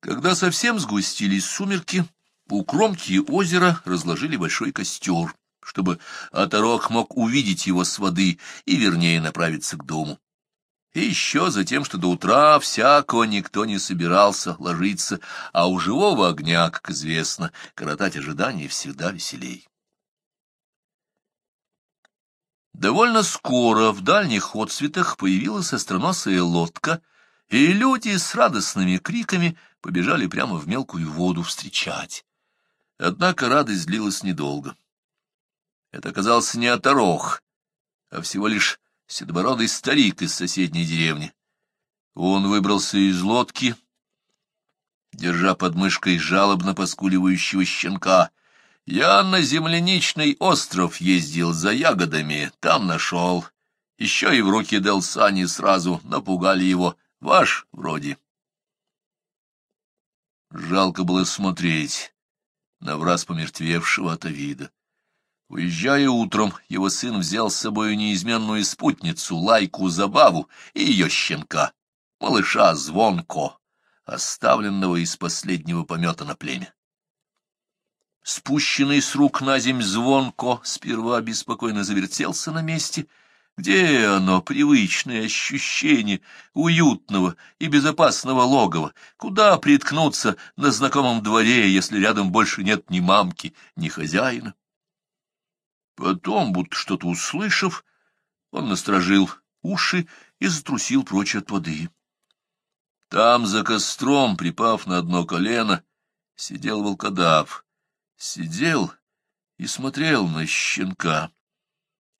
Когда совсем сгустились сумерки, у кромки озера разложили большой костер, чтобы оторок мог увидеть его с воды и вернее направиться к дому. И еще за тем, что до утра всякого никто не собирался ложиться, а у живого огня, как известно, коротать ожидания всегда веселей. Довольно скоро в дальних отцветах появилась остроносая лодка, и люди с радостными криками побежали прямо в мелкую воду встречать. Однако радость длилась недолго. Это оказался не оторох, а всего лишь седобородый старик из соседней деревни. Он выбрался из лодки, держа под мышкой жалобно поскуливающего щенка. Я на земляничный остров ездил за ягодами, там нашел. Еще и в руки Делсани сразу напугали его. Ваш вроде. Жалко было смотреть на враз помертвевшего от вида. Уезжая утром, его сын взял с собой неизменную спутницу, лайку Забаву и ее щенка, малыша Звонко, оставленного из последнего помета на племя. Спущенный с рук на земь Звонко сперва беспокойно завертелся на месте — где оно, привычное ощущение уютного и безопасного логова? Куда приткнуться на знакомом дворе, если рядом больше нет ни мамки, ни хозяина? Потом, будто что-то услышав, он насторожил уши и затрусил прочь от воды. Там, за костром, припав на одно колено, сидел волкодав. Сидел и смотрел на щенка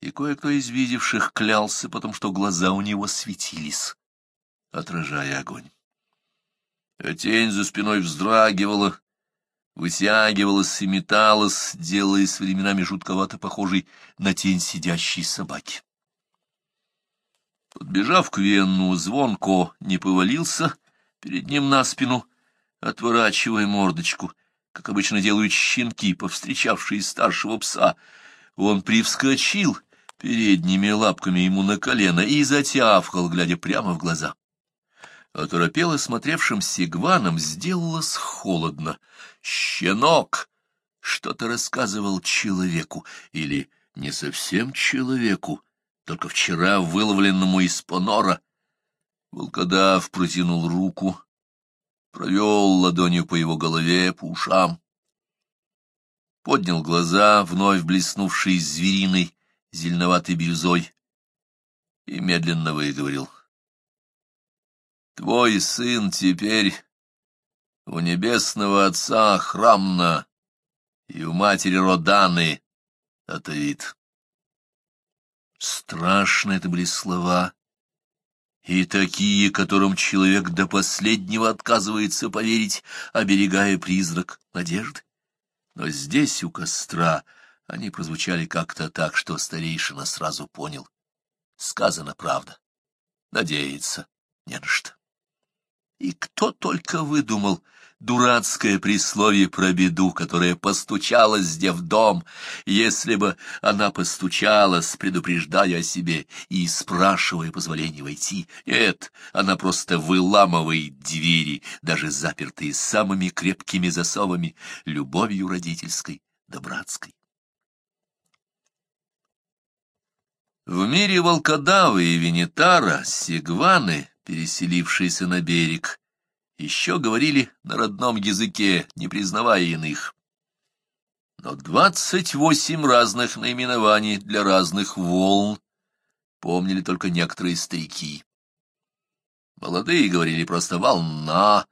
и кое-кто из видевших клялся потому, что глаза у него светились, отражая огонь. А тень за спиной вздрагивала, вытягивалась и металась, делаясь временами жутковато похожей на тень сидящей собаки. Подбежав к Венну, звонко не повалился перед ним на спину, отворачивая мордочку, как обычно делают щенки, повстречавшие старшего пса. Он привскочил передними лапками ему на колено и затявкал, глядя прямо в глаза. Оторопело смотревшим сигваном сделалось холодно. «Щенок!» — что-то рассказывал человеку, или не совсем человеку, только вчера выловленному из понора. Волкодав протянул руку, провел ладонью по его голове, по ушам. Поднял глаза, вновь блеснувшие звериной, зеленоватой бирюзой, и медленно выговорил. «Твой сын теперь у небесного отца храмна и у матери Роданы Атавит». Страшно это были слова, и такие, которым человек до последнего отказывается поверить, оберегая призрак надежды. Но здесь, у костра, они прозвучали как-то так, что старейшина сразу понял. Сказано правда. Надеяться не на что. И кто только выдумал дурацкое присловие про беду, которая постучалась где в дом, если бы она постучалась, предупреждая о себе и спрашивая позволения войти. Нет, она просто выламывает двери, даже запертые самыми крепкими засовами, любовью родительской да братской. В мире волкодавы и венитара, сигваны, переселившиеся на берег, еще говорили на родном языке, не признавая иных. Но двадцать восемь разных наименований для разных волн помнили только некоторые старики. Молодые говорили просто «волна»,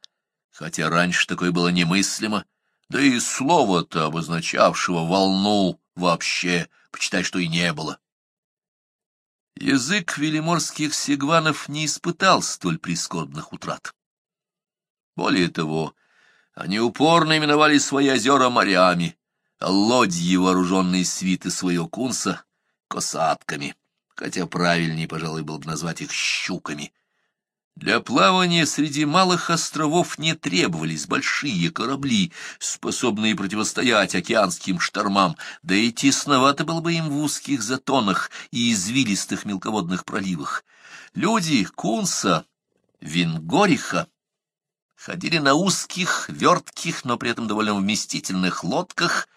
хотя раньше такое было немыслимо, да и слова-то, обозначавшего волну, вообще, почитай, что и не было. Язык велиморских сигванов не испытал столь прискорбных утрат. Более того, они упорно именовали свои озера морями, а лодьи, вооруженные свиты своего кунса, косатками, хотя правильнее, пожалуй, было бы назвать их щуками — для плавания среди малых островов не требовались большие корабли, способные противостоять океанским штормам, да и тесновато было бы им в узких затонах и извилистых мелководных проливах. Люди Кунса, Вингориха ходили на узких, вертких, но при этом довольно вместительных лодках,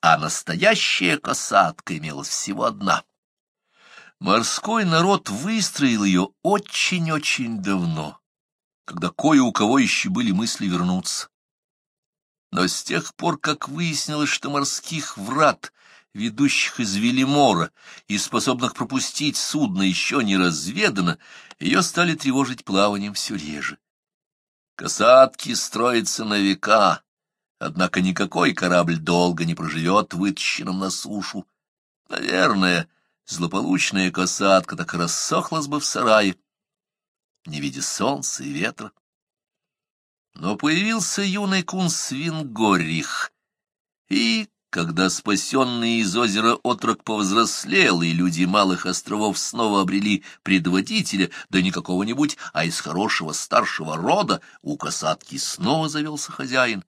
а настоящая касатка имелась всего одна. Морской народ выстроил ее очень-очень давно, когда кое у кого еще были мысли вернуться. Но с тех пор, как выяснилось, что морских врат, ведущих из Велимора и способных пропустить судно, еще не разведано, ее стали тревожить плаванием все реже. Касатки строятся на века, однако никакой корабль долго не проживет вытащенным на сушу. Наверное, злополучная касатка так рассохлась бы в сарае, не видя солнца и ветра. Но появился юный кунс Вингорих, и, когда спасенный из озера отрок повзрослел, и люди малых островов снова обрели предводителя, да не какого-нибудь, а из хорошего старшего рода, у касатки снова завелся хозяин,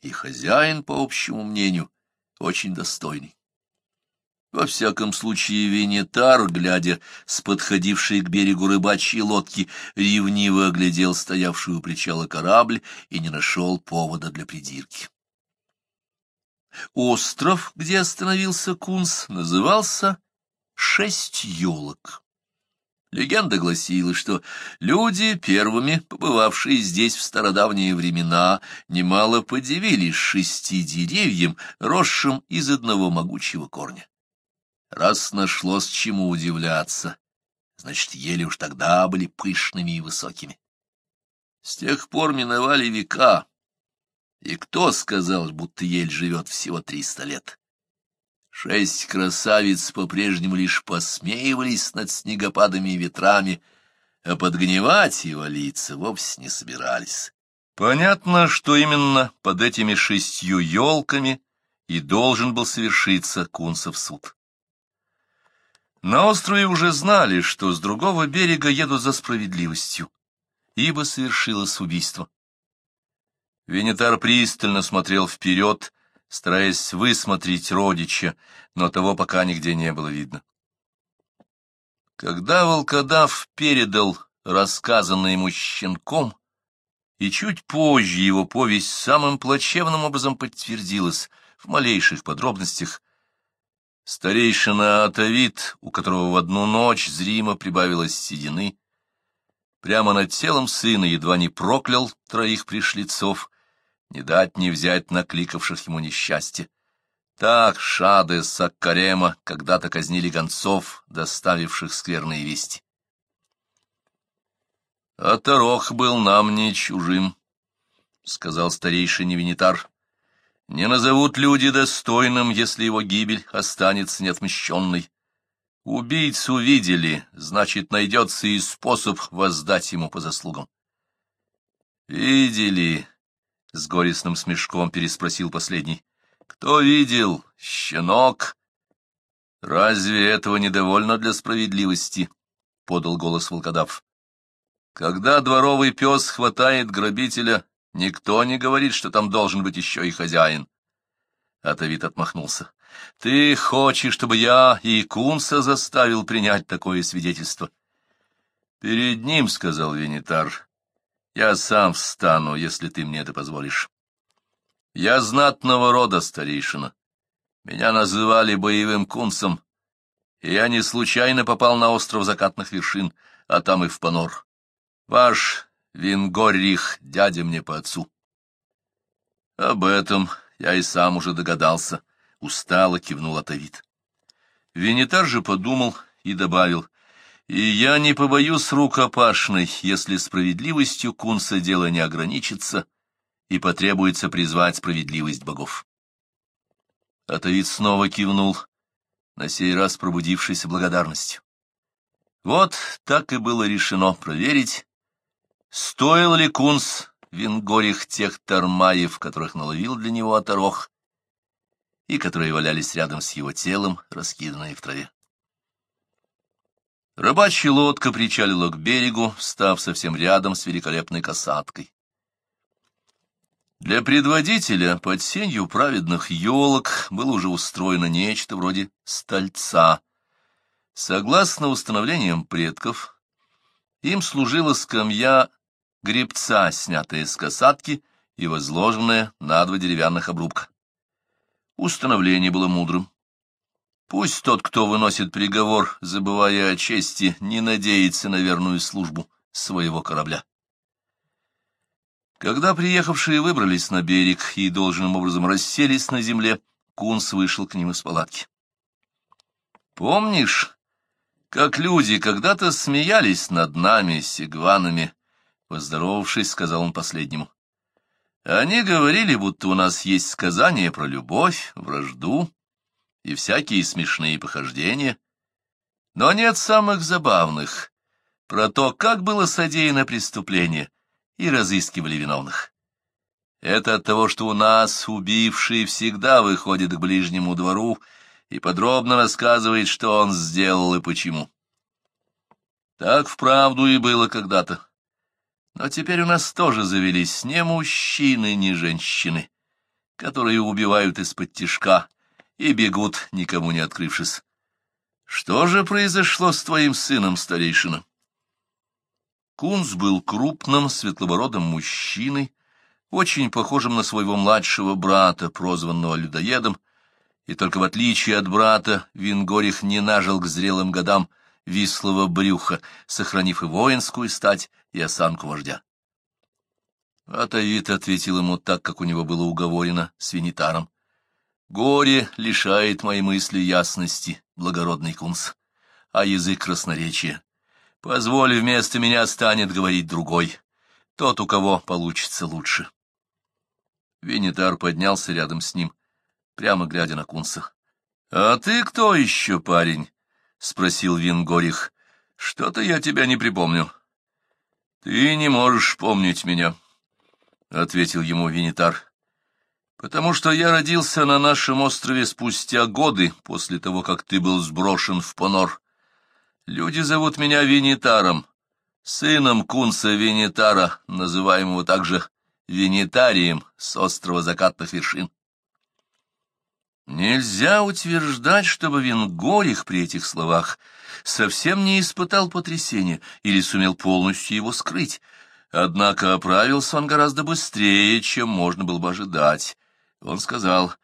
и хозяин, по общему мнению, очень достойный. Во всяком случае, Венетар, глядя с подходившей к берегу рыбачьей лодки, ревниво оглядел стоявшую у причала корабль и не нашел повода для придирки. Остров, где остановился Кунс, назывался «Шесть елок». Легенда гласила, что люди, первыми побывавшие здесь в стародавние времена, немало подивились шести деревьям, росшим из одного могучего корня. Раз нашлось чему удивляться, значит, ели уж тогда были пышными и высокими. С тех пор миновали века, и кто сказал, будто ель живет всего триста лет? Шесть красавиц по-прежнему лишь посмеивались над снегопадами и ветрами, а подгнивать и валиться вовсе не собирались. Понятно, что именно под этими шестью елками и должен был совершиться Кунцев суд. На острове уже знали, что с другого берега едут за справедливостью, ибо совершилось убийство. Венитар пристально смотрел вперед, стараясь высмотреть родича, но того пока нигде не было видно. Когда волкодав передал рассказанное ему щенком, и чуть позже его повесть самым плачевным образом подтвердилась в малейших подробностях, Старейшина Атавит, у которого в одну ночь зримо прибавилось седины, прямо над телом сына едва не проклял троих пришлицов, не дать не взять накликавших ему несчастье. Так Шады Саккарема когда-то казнили гонцов, доставивших скверные вести. — Тарох был нам не чужим, — сказал старейший Невинитар. Не назовут люди достойным, если его гибель останется неотмщенной. Убийцу видели, значит, найдется и способ воздать ему по заслугам. «Видели?» — с горестным смешком переспросил последний. «Кто видел? Щенок?» «Разве этого недовольно для справедливости?» — подал голос волкодав. «Когда дворовый пес хватает грабителя, Никто не говорит, что там должен быть еще и хозяин. Атавит отмахнулся. — Ты хочешь, чтобы я и Кунса заставил принять такое свидетельство? — Перед ним, — сказал Венитар, — я сам встану, если ты мне это позволишь. Я знатного рода старейшина. Меня называли боевым кунсом, и я не случайно попал на остров закатных вершин, а там и в Панор. Ваш Вингоррих, дядя мне по отцу. Об этом я и сам уже догадался, — устало кивнул Атавит. Венитар же подумал и добавил, — и я не побоюсь рукопашной, если справедливостью Кунса дело не ограничится и потребуется призвать справедливость богов. Атавит снова кивнул, на сей раз пробудившийся благодарностью. Вот так и было решено проверить, Стоил ли Кунс Венгорих тех тармаев, которых наловил для него оторох, и которые валялись рядом с его телом, раскиданные в траве? Рыбачья лодка причалила к берегу, став совсем рядом с великолепной касаткой. Для предводителя под сенью праведных елок было уже устроено нечто вроде стольца. Согласно установлениям предков, им служила скамья гребца, снятая с касатки и возложенная на два деревянных обрубка. Установление было мудрым. Пусть тот, кто выносит приговор, забывая о чести, не надеется на верную службу своего корабля. Когда приехавшие выбрались на берег и должным образом расселись на земле, Кунс вышел к ним из палатки. «Помнишь, как люди когда-то смеялись над нами, сигванами?» Поздоровавшись, сказал он последнему. «Они говорили, будто у нас есть сказания про любовь, вражду и всякие смешные похождения. Но нет самых забавных, про то, как было содеяно преступление, и разыскивали виновных. Это от того, что у нас убивший всегда выходит к ближнему двору и подробно рассказывает, что он сделал и почему. Так вправду и было когда-то. Но теперь у нас тоже завелись не мужчины, не женщины, которые убивают из-под тишка и бегут, никому не открывшись. Что же произошло с твоим сыном, старейшина? Кунс был крупным, светлобородым мужчиной, очень похожим на своего младшего брата, прозванного людоедом, и только в отличие от брата Вингорих не нажил к зрелым годам вислого брюха, сохранив и воинскую стать, и осанку вождя. Атавит ответил ему так, как у него было уговорено с Винитаром. «Горе лишает моей мысли ясности, благородный кунс, а язык красноречия. Позволь, вместо меня станет говорить другой, тот, у кого получится лучше». Винитар поднялся рядом с ним, прямо глядя на Кунса. — А ты кто еще, парень? — спросил Вингорих. — Что-то я тебя не припомню. — Ты не можешь помнить меня, — ответил ему Винитар. — Потому что я родился на нашем острове спустя годы после того, как ты был сброшен в понор. Люди зовут меня Винитаром, сыном Кунса Винитара, называемого также Венитарием с острова закатных вершин. Нельзя утверждать, чтобы Венгорих при этих словах совсем не испытал потрясения или сумел полностью его скрыть, однако оправился он гораздо быстрее, чем можно было бы ожидать. Он сказал,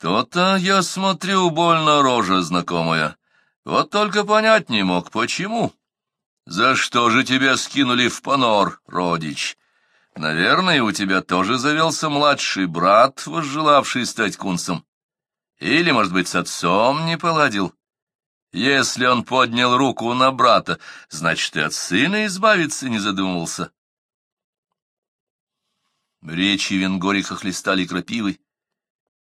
«То-то, я смотрю, больно рожа знакомая. Вот только понять не мог, почему. За что же тебя скинули в понор, родич?» Наверное, у тебя тоже завелся младший брат, возжелавший стать кунсом. Или, может быть, с отцом не поладил. Если он поднял руку на брата, значит, и от сына избавиться не задумывался. Речи Венгориха хлестали крапивой,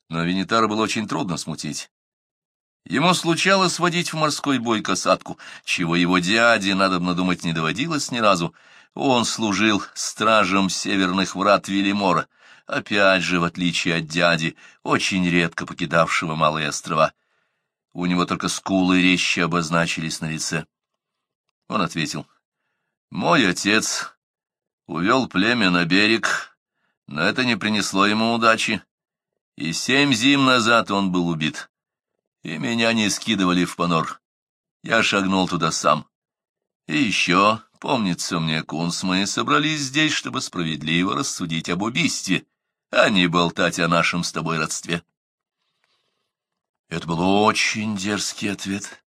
но Венитара было очень трудно смутить. Ему случалось водить в морской бой касатку, чего его дяде, надо думать, не доводилось ни разу, он служил стражем северных врат Велимора, опять же, в отличие от дяди, очень редко покидавшего Малые острова. У него только скулы резче обозначились на лице. Он ответил, «Мой отец увел племя на берег, но это не принесло ему удачи, и семь зим назад он был убит, и меня не скидывали в понор. Я шагнул туда сам. И еще Помнится мне, Кунс, мы собрались здесь, чтобы справедливо рассудить об убийстве, а не болтать о нашем с тобой родстве. Это был очень дерзкий ответ.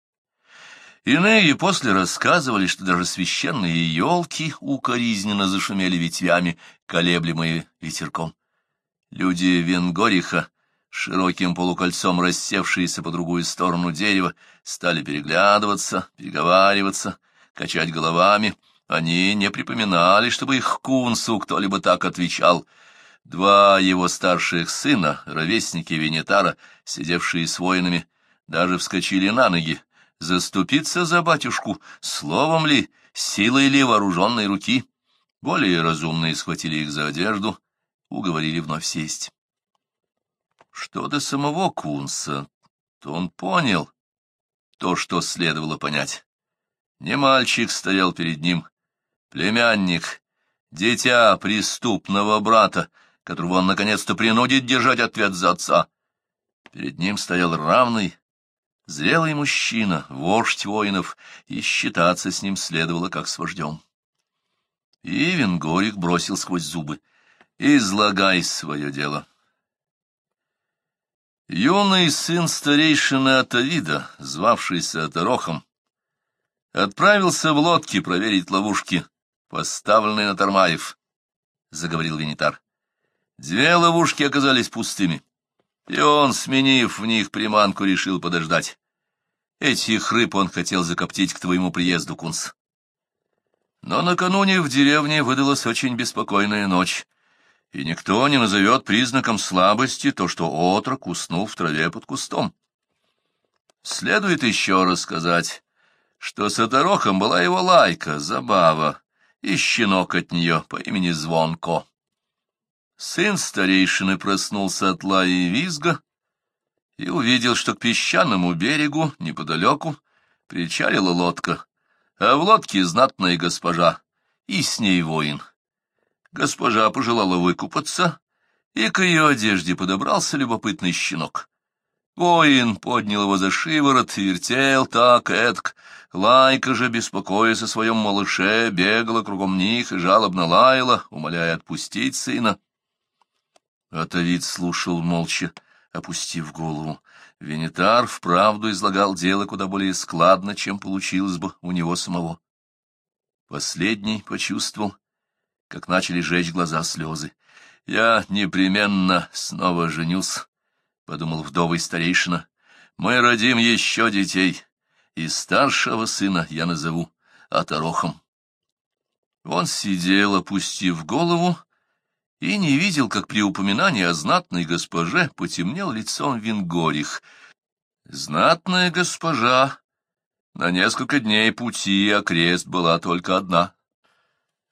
Иные после рассказывали, что даже священные елки укоризненно зашумели ветвями, колеблемые ветерком. Люди Венгориха, широким полукольцом рассевшиеся по другую сторону дерева, стали переглядываться, переговариваться, качать головами. Они не припоминали, чтобы их кунсу кто-либо так отвечал. Два его старших сына, ровесники Венетара, сидевшие с воинами, даже вскочили на ноги. Заступиться за батюшку, словом ли, силой ли вооруженной руки. Более разумные схватили их за одежду, уговорили вновь сесть. Что до самого Кунса, то он понял то, что следовало понять. Не мальчик стоял перед ним, племянник, дитя преступного брата, которого он наконец-то принудит держать ответ за отца. Перед ним стоял равный, зрелый мужчина, вождь воинов, и считаться с ним следовало как с вождем. И Венгорик бросил сквозь зубы. «Излагай свое дело». Юный сын старейшины Атавида, звавшийся Атарохом, отправился в лодке проверить ловушки, поставленные на Тармаев, — заговорил Венитар. Две ловушки оказались пустыми, и он, сменив в них приманку, решил подождать. Этих рыб он хотел закоптить к твоему приезду, Кунс. Но накануне в деревне выдалась очень беспокойная ночь, и никто не назовет признаком слабости то, что отрок уснул в траве под кустом. Следует еще рассказать, что с оторохом была его лайка, забава, и щенок от нее по имени Звонко. Сын старейшины проснулся от лая и визга и увидел, что к песчаному берегу, неподалеку, причалила лодка, а в лодке знатная госпожа, и с ней воин. Госпожа пожелала выкупаться, и к ее одежде подобрался любопытный щенок. Воин поднял его за шиворот, вертел так, эдк. Лайка же, беспокоясь о своем малыше, бегала кругом них и жалобно лаяла, умоляя отпустить сына. Атавид слушал молча, опустив голову. Венитар вправду излагал дело куда более складно, чем получилось бы у него самого. Последний почувствовал, как начали жечь глаза слезы. «Я непременно снова женюсь», — подумал вдовый старейшина. «Мы родим еще детей, и старшего сына я назову Атарохом». Он сидел, опустив голову, и не видел, как при упоминании о знатной госпоже потемнел лицом Вингорих. Знатная госпожа на несколько дней пути окрест была только одна.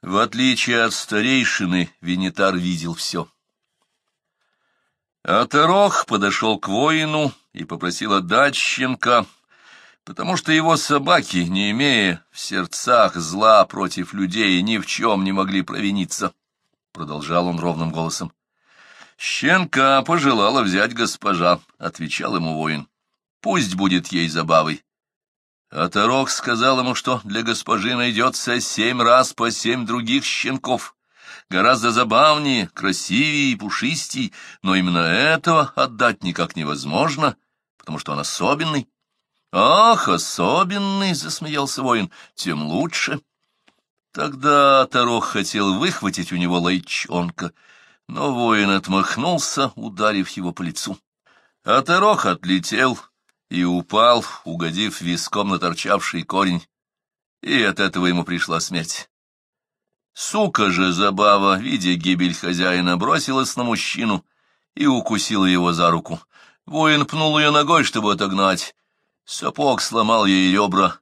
В отличие от старейшины, Венитар видел все. Атарох подошел к воину и попросил отдать щенка, потому что его собаки, не имея в сердцах зла против людей, ни в чем не могли провиниться продолжал он ровным голосом. «Щенка пожелала взять госпожа», — отвечал ему воин. «Пусть будет ей забавой». А Тарок сказал ему, что для госпожи найдется семь раз по семь других щенков, гораздо забавнее, красивее и пушистей, но именно этого отдать никак невозможно, потому что он особенный. «Ах, особенный!» — засмеялся воин. «Тем лучше». Тогда Тарох хотел выхватить у него лайчонка, но воин отмахнулся, ударив его по лицу. А Тарох отлетел и упал, угодив виском на торчавший корень, и от этого ему пришла смерть. Сука же забава, видя гибель хозяина, бросилась на мужчину и укусила его за руку. Воин пнул ее ногой, чтобы отогнать. Сапог сломал ей ребра,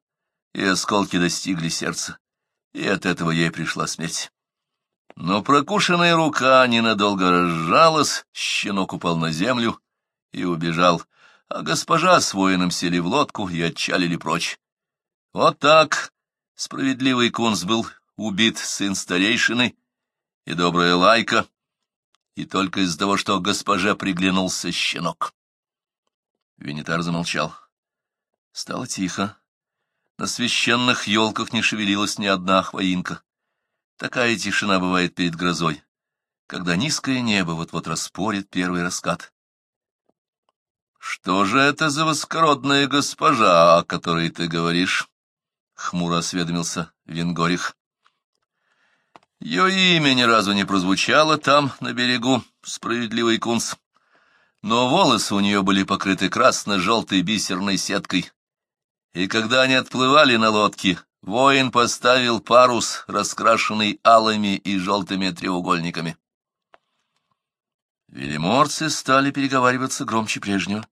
и осколки достигли сердца и от этого ей пришла смерть. Но прокушенная рука ненадолго разжалась, щенок упал на землю и убежал, а госпожа с воином сели в лодку и отчалили прочь. Вот так справедливый кунс был убит сын старейшины и добрая лайка, и только из-за того, что госпоже приглянулся щенок. Венитар замолчал. Стало тихо. На священных елках не шевелилась ни одна хвоинка. Такая тишина бывает перед грозой, когда низкое небо вот-вот распорит первый раскат. «Что же это за воскородная госпожа, о которой ты говоришь?» — хмуро осведомился Венгорих. Ее имя ни разу не прозвучало там, на берегу, справедливый кунс, но волосы у нее были покрыты красно-желтой бисерной сеткой, и когда они отплывали на лодке, воин поставил парус, раскрашенный алыми и желтыми треугольниками. Велиморцы стали переговариваться громче прежнего.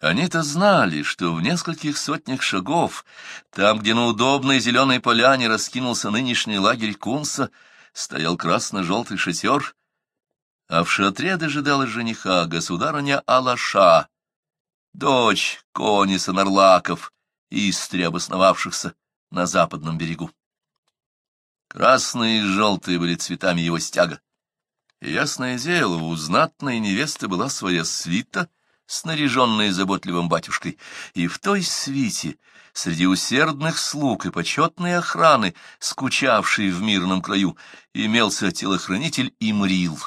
Они-то знали, что в нескольких сотнях шагов, там, где на удобной зеленой поляне раскинулся нынешний лагерь Кунса, стоял красно-желтый шатер, а в шатре дожидалась жениха государыня Алаша, дочь Кониса Нарлаков, истри обосновавшихся на западном берегу. Красные и желтые были цветами его стяга. И ясное дело, у знатной невесты была своя свита, снаряженные заботливым батюшкой, и в той свите, среди усердных слуг и почетной охраны, скучавшей в мирном краю, имелся телохранитель Имрил.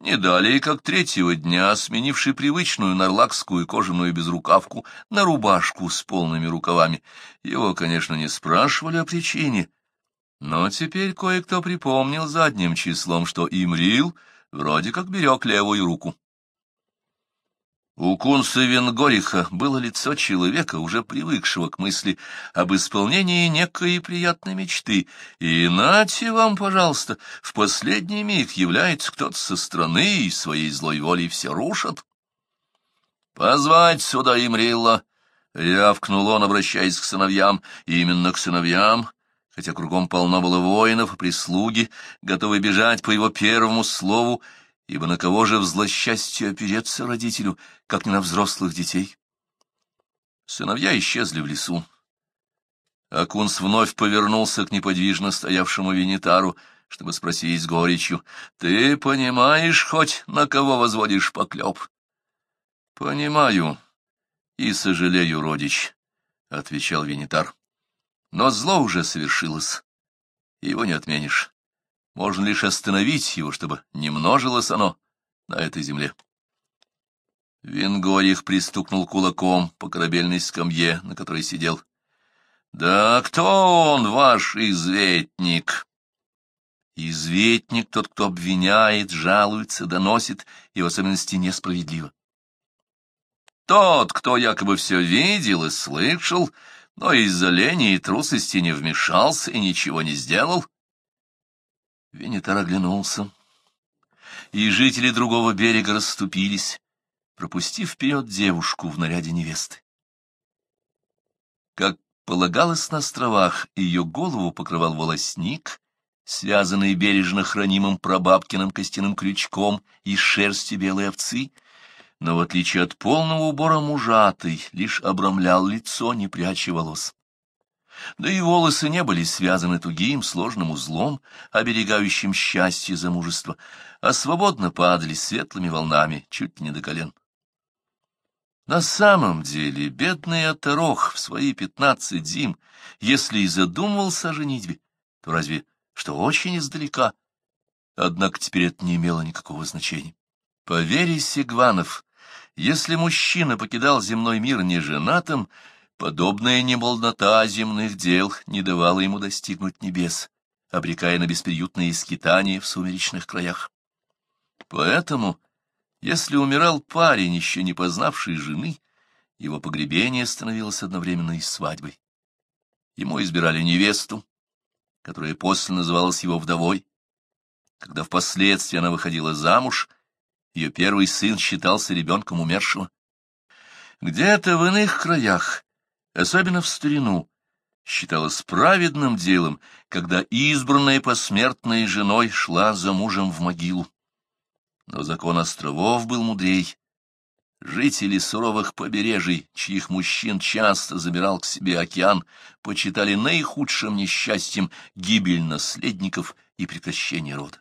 Не далее, как третьего дня, сменивший привычную нарлакскую кожаную безрукавку на рубашку с полными рукавами. Его, конечно, не спрашивали о причине, но теперь кое-кто припомнил задним числом, что Имрил вроде как берег левую руку. У Кунса Венгориха было лицо человека, уже привыкшего к мысли об исполнении некой приятной мечты, и нате вам, пожалуйста, в последний миг является кто-то со стороны и своей злой волей все рушат. «Позвать сюда Имрилла!» — рявкнул он, обращаясь к сыновьям, именно к сыновьям, хотя кругом полно было воинов прислуги, готовы бежать по его первому слову, ибо на кого же в злосчастье опереться родителю, как не на взрослых детей? Сыновья исчезли в лесу. Акунс вновь повернулся к неподвижно стоявшему Венитару, чтобы спросить с горечью, «Ты понимаешь хоть, на кого возводишь поклеп?» «Понимаю и сожалею, родич», — отвечал Венитар. «Но зло уже совершилось, его не отменишь. Можно лишь остановить его, чтобы не множилось оно на этой земле. Венгорих пристукнул кулаком по корабельной скамье, на которой сидел. — Да кто он, ваш изветник? Изветник — тот, кто обвиняет, жалуется, доносит, и в особенности несправедливо. Тот, кто якобы все видел и слышал, но из-за лени и трусости не вмешался и ничего не сделал, Венитар оглянулся, и жители другого берега расступились, пропустив вперед девушку в наряде невесты. Как полагалось на островах, ее голову покрывал волосник, связанный бережно хранимым прабабкиным костяным крючком из шерсти белой овцы, но, в отличие от полного убора мужатой, лишь обрамлял лицо, не пряча волос. Да и волосы не были связаны тугим сложным узлом, оберегающим счастье замужества, а свободно падали светлыми волнами, чуть не до колен. На самом деле, бедный Оторох в свои пятнадцать зим, если и задумывался о женитьбе, то разве что очень издалека. Однако теперь это не имело никакого значения. По вере Сигванов, если мужчина покидал земной мир неженатым, Подобная немолнота земных дел не давала ему достигнуть небес, обрекая на бесприютные скитания в сумеречных краях. Поэтому, если умирал парень, еще не познавший жены, его погребение становилось одновременно и свадьбой. Ему избирали невесту, которая после называлась его вдовой. Когда впоследствии она выходила замуж, ее первый сын считался ребенком умершего. Где-то в иных краях особенно в старину, считалось праведным делом, когда избранная посмертной женой шла за мужем в могилу. Но закон островов был мудрей. Жители суровых побережий, чьих мужчин часто забирал к себе океан, почитали наихудшим несчастьем гибель наследников и прекращение рода.